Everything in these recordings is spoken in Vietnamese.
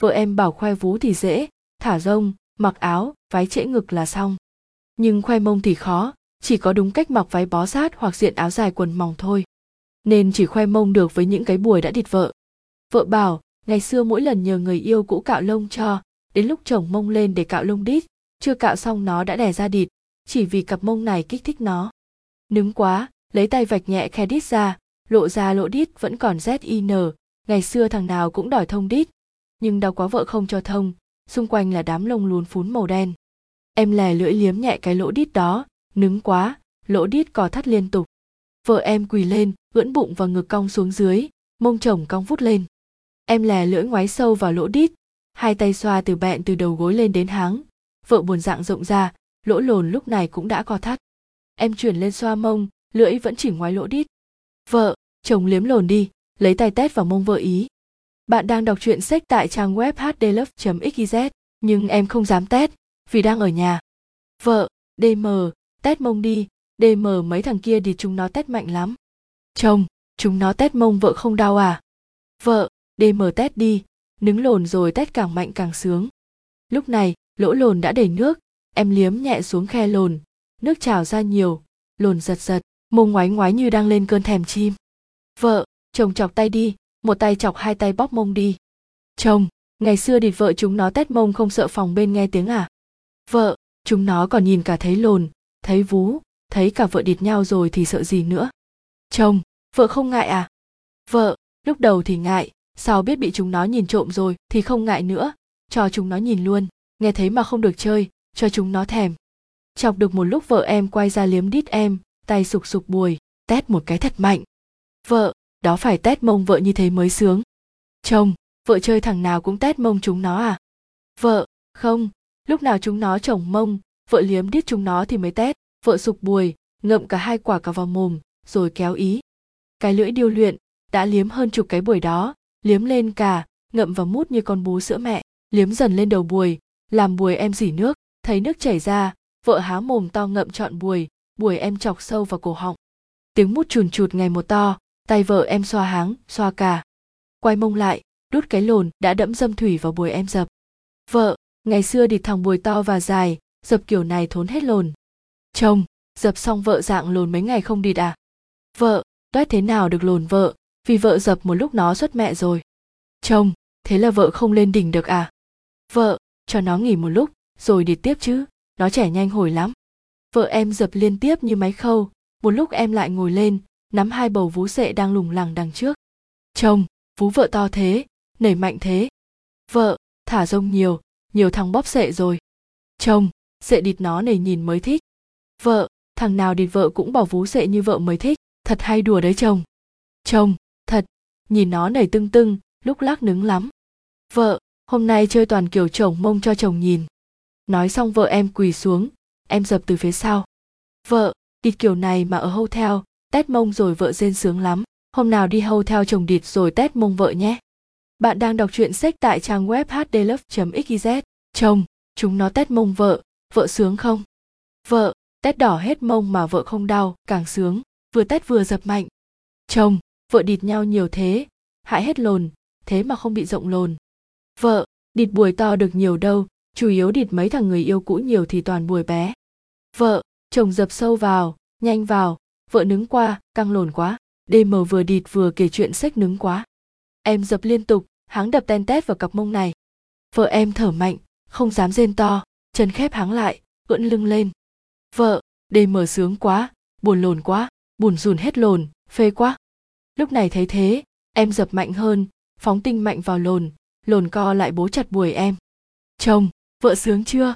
vợ em bảo khoe vú thì dễ, thả rông, mặc áo váy trễ ngực là xong. Nhưng khoe mông thì khó, chỉ có đúng cách mặc váy bó sát hoặc diện áo dài quần mỏng thôi. Nên chỉ khoe mông được với những cái buổi đã địt vợ. Vợ bảo, ngày xưa mỗi lần nhờ người yêu cũ cạo lông cho, đến lúc chồng mông lên để cạo lông đít, chưa cạo xong nó đã đẻ ra địt, chỉ vì cặp mông này kích thích nó. Nứng quá, lấy tay vạch nhẹ khe đít ra, lộ ra lỗ đít vẫn còn zin ngày xưa thằng nào cũng đòi thông đít nhưng đau quá vợ không cho thông. Xung quanh là đám lông lún phún màu đen. Em lè lưỡi liếm nhẹ cái lỗ đít đó. Nứng quá, lỗ đít cò thắt liên tục. Vợ em quỳ lên, ưỡn bụng và ngực cong xuống dưới, mông chồng cong vút lên. Em lè lưỡi ngoái sâu vào lỗ đít, hai tay xoa từ bẹn từ đầu gối lên đến háng. Vợ buồn dạng rộng ra, lỗ lồn lúc này cũng đã co thắt. Em chuyển lên xoa mông, lưỡi vẫn chỉ ngoái lỗ đít. Vợ, chồng liếm lồn đi, lấy tay tét vào mông vợ ý bạn đang đọc truyện sách tại trang web hdlove xyz nhưng em không dám tét vì đang ở nhà. Vợ dm tét mông đi. Dm mấy thằng kia thì chúng nó tét mạnh lắm. Chồng, chúng nó tét mông vợ không đau à? Vợ dm tét đi. Nứng lồn rồi tét càng mạnh càng sướng. Lúc này, lỗ lồn đã đầy nước. Em liếm nhẹ xuống khe lồn. Nước trào ra nhiều. Lồn giật giật. Mông ngoái ngoái như đang lên cơn thèm chim. Vợ, chồng chọc tay đi một tay chọc hai tay bóp mông đi. Chồng, ngày xưa địt vợ chúng nó tét mông không sợ phòng bên nghe tiếng à? Vợ, chúng nó còn nhìn cả thấy lồn, thấy vú, thấy cả vợ địt nhau rồi thì sợ gì nữa? Chồng, vợ không ngại à? Vợ, lúc đầu thì ngại sao biết bị chúng nó nhìn trộm rồi thì không ngại nữa. Cho chúng nó nhìn luôn, nghe thấy mà không được chơi, cho chúng nó thèm. Chọc được một lúc vợ em quay ra liếm đít em, tay sục sục bùi, tét một cái thật mạnh. Vợ đó phải tét mông vợ như thế mới sướng. Chồng, vợ chơi thằng nào cũng tét mông chúng nó à? Vợ, không. Lúc nào chúng nó chồng mông, vợ liếm đít chúng nó thì mới tét vợ sụp bùi, ngậm cả hai quả cả vào mồm, rồi kéo ý. Cái lưỡi điêu luyện, đã liếm hơn chục cái buổi đó, liếm lên cả, ngậm vào mút như con bú sữa mẹ, liếm dần lên đầu buồi làm buồi em dỉ nước, thấy nước chảy ra, vợ há mồm to ngậm trọn buồi buồi em chọc sâu vào cổ họng. Tiếng mút chùn chụt ngày một to tay vợ em xoa háng, xoa cả. Quay mông lại, đút cái lồn, đã đẫm dâm thủy vào bùi em dập. Vợ, ngày xưa địt thằng bùi to và dài, dập kiểu này thốn hết lồn. Chồng, dập xong vợ dạng lồn mấy ngày không địt à? Vợ, toét thế nào được lồn vợ? Vì vợ dập một lúc nó xuất mẹ rồi. Chồng, thế là vợ không lên đỉnh được à? Vợ, cho nó nghỉ một lúc, rồi địt tiếp chứ, nó trẻ nhanh hồi lắm. Vợ em dập liên tiếp như máy khâu, một lúc em lại ngồi lên nắm hai bầu vú sệ đang lủng lẳng đằng trước. Chồng, vú vợ to thế, nảy mạnh thế. Vợ, thả rông nhiều nhiều thằng bóp sệ rồi. Chồng, sệ địt nó nảy nhìn mới thích. Vợ, thằng nào địt vợ cũng bỏ vú sệ như vợ mới thích. Thật hay đùa đấy chồng. Chồng, thật, nhìn nó nảy tưng tưng, lúc lắc nứng lắm. Vợ, hôm nay chơi toàn kiểu chồng mông cho chồng nhìn. Nói xong vợ em quỳ xuống, em dập từ phía sau. Vợ, địt kiểu này mà ở hotel tét mông rồi vợ rên sướng lắm. Hôm nào đi hotel chồng địt rồi tét mông vợ nhé. Bạn đang đọc truyện sách tại trang web hdlove xyz chồng, chúng nó tét mông vợ vợ sướng không? Vợ tét đỏ hết mông mà vợ không đau, càng sướng, vừa tét vừa dập mạnh. Chồng, vợ địt nhau nhiều thế, hại hết lồn, thế mà không bị rộng lồn. Vợ, địt buổi to được nhiều đâu, chủ yếu địt mấy thằng người yêu cũ nhiều thì toàn buổi bé. Vợ, chồng dập sâu vào, nhanh vào vợ nứng qua căng lồn quá. Đêm mờ vừa địt vừa kể chuyện sách nứng quá. Em dập liên tục, háng đập ten tét vào cặp mông này. Vợ em thở mạnh, không dám rên to, chân khép háng lại ưỡn lưng lên. Vợ, đêm mờ sướng quá, buồn lồn quá buồn rùn hết lồn, phê quá. Lúc này thấy thế, em dập mạnh hơn, phóng tinh mạnh vào lồn lồn co lại bố chặt buổi em. Chồng, vợ sướng chưa?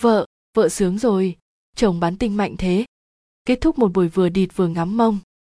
Vợ vợ sướng rồi, chồng bắn tinh mạnh thế kết thúc một buổi vừa địt vừa ngắm mông.